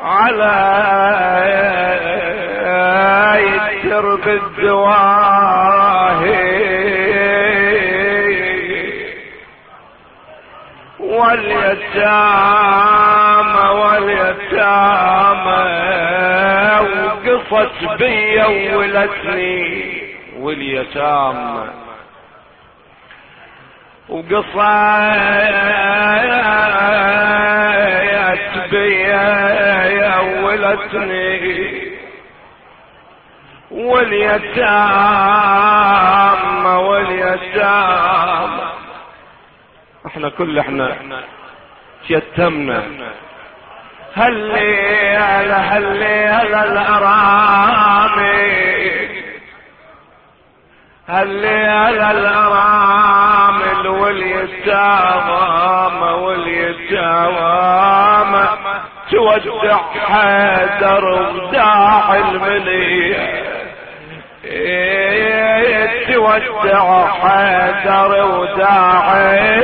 على يتر بالدواهي. واليتامى واليتامى وقصت بي ولتني. واليتامى وقصت بي ولتني واليتامى واليتامى إحنا كل إحنا يتمنا. هلي على الأرامي. هلي على الارامل واليتامى واليتامى تودع حيدر وداع المنيه تودع وداعي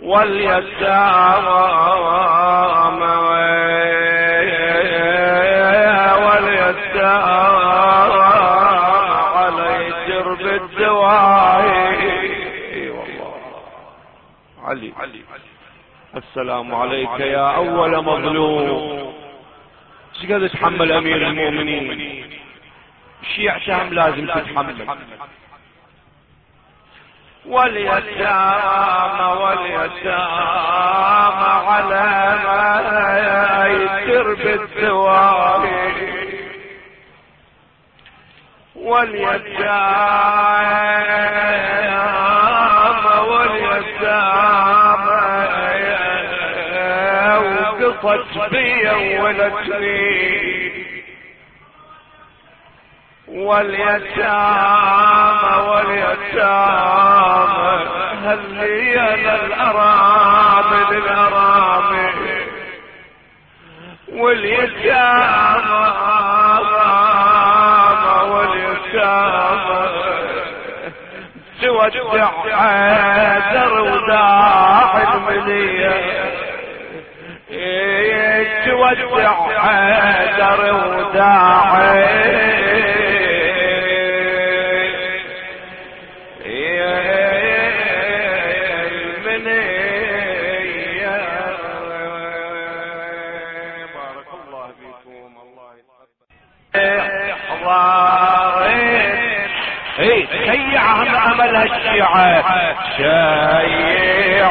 واليتامى واليتامى السلام عليك يا أول مظلوم. إيش قد تحمل أمير المؤمنين. شيعتهم لازم تتحمل. واليتامى واليتامى على ما يسر بالدوام واليتامى واليتامى وقصت بي ولتني واليتامى واليتامى هل هي للأرامل الأرامل واليتامى واليتامى تودع حيدر وداع المنية. تودع حيدر وداع شيعهم امل الشيعة شيع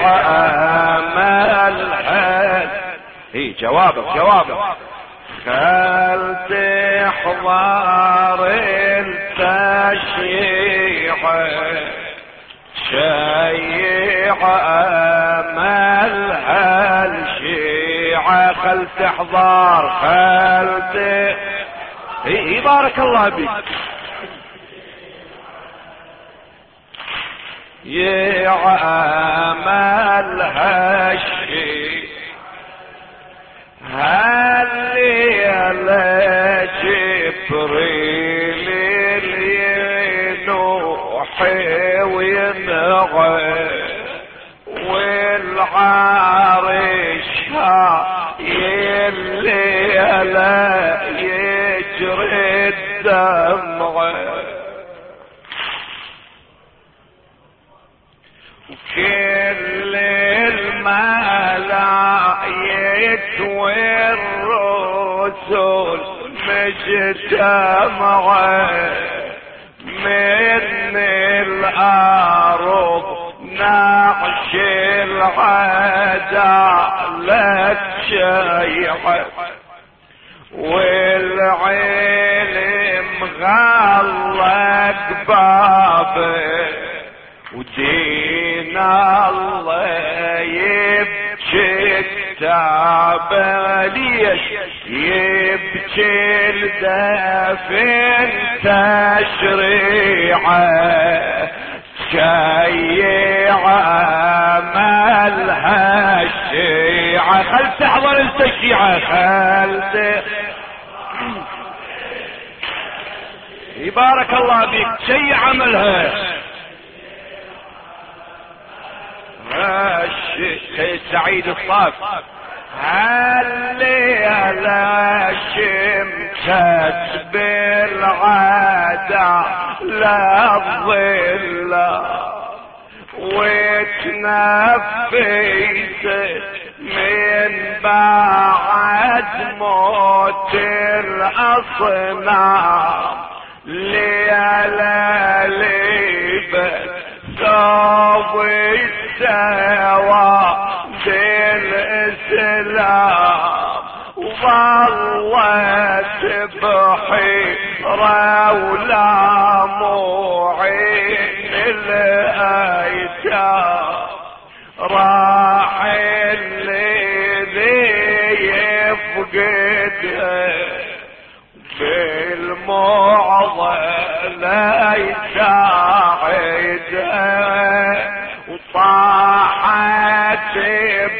امل اي جوابك جوابك. خل تحضر التشيع شيع أمل الشيعة خل تحضر خل اي بارك الله بك يعمل هالشي جبريل ينوحي وينغي والعارش يلي لا يجري الدمع كل الملايك والرسل مجتمعة من الأرض نعش العدالة شيعة والعلم غلق بابه ودين الله يبكي التعب ليش يبكي الدفن تشريعة شيع مالها الشيعة. خل تحضر انت الشيعة خل بارك الله بك شيء عملها الشيخ سعيد الصاف هالليلة شمست بالعادة لا ظل. وتنفست من بعد موت الأصنام. الأيتام راح الذي يفقدها بالمعظم لا يساعدها وطاحت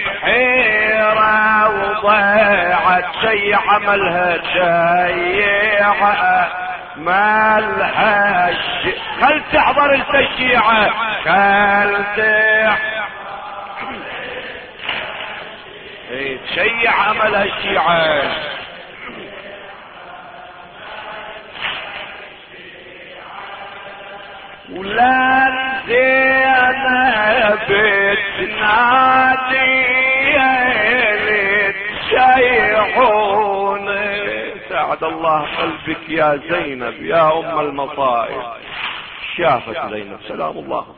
بحيرة وضيعت شي عملها شيعة مالها خل تحضر التشيعة خل تحضر شيع عملها الشيعة. ولا زينب تنادي ساعد الله قلبك يا زينب يا أم المصائب شافت زينب. سلام الله.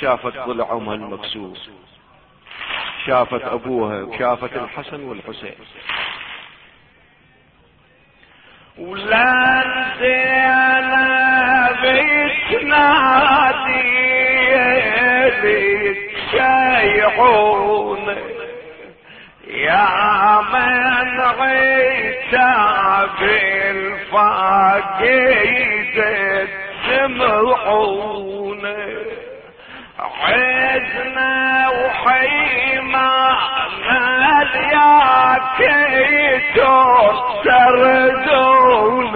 شافت ضلع أمها المكسور. شافت أبوها وشافت الحسن والحسين. ولا زينب تنادي شيعون يا من عيتا بالفاقيد تسمعون عزنا وحيما يا كيتو سردون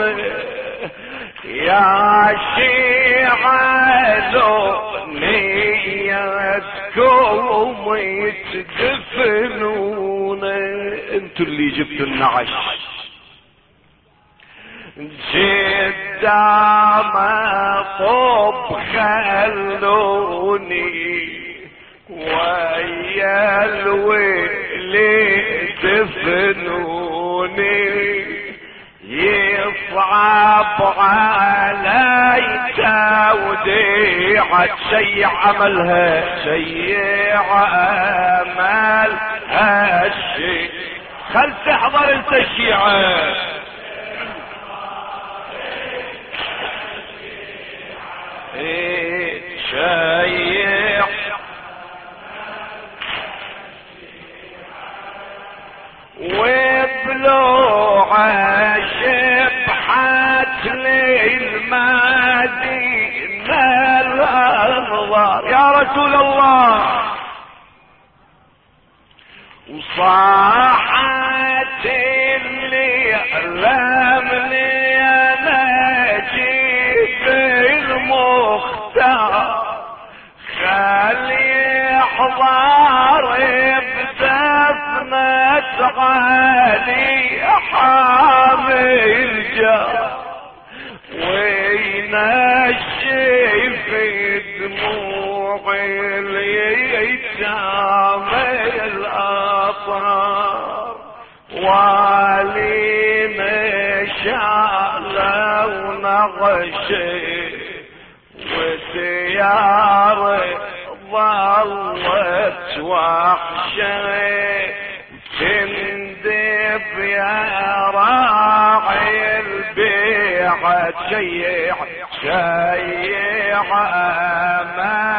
يا شيعة نيتكم يتدفنون أنتوا اللي جبتوا النعش جدام طب خلوني ويا الويل دفنوني يصعب علي توديعة شي عملها شي عملها الشي خل تحضر انت الشيعة شبحت للمدينة يا رسول الله. وصاحت اللي لمني بزفنة علي حامل جار وينشي في دموع اليتام الأطهار؟ والي مشعله ونغشي وسيارة ظلت تندب راعي البيعة شيع شيع امل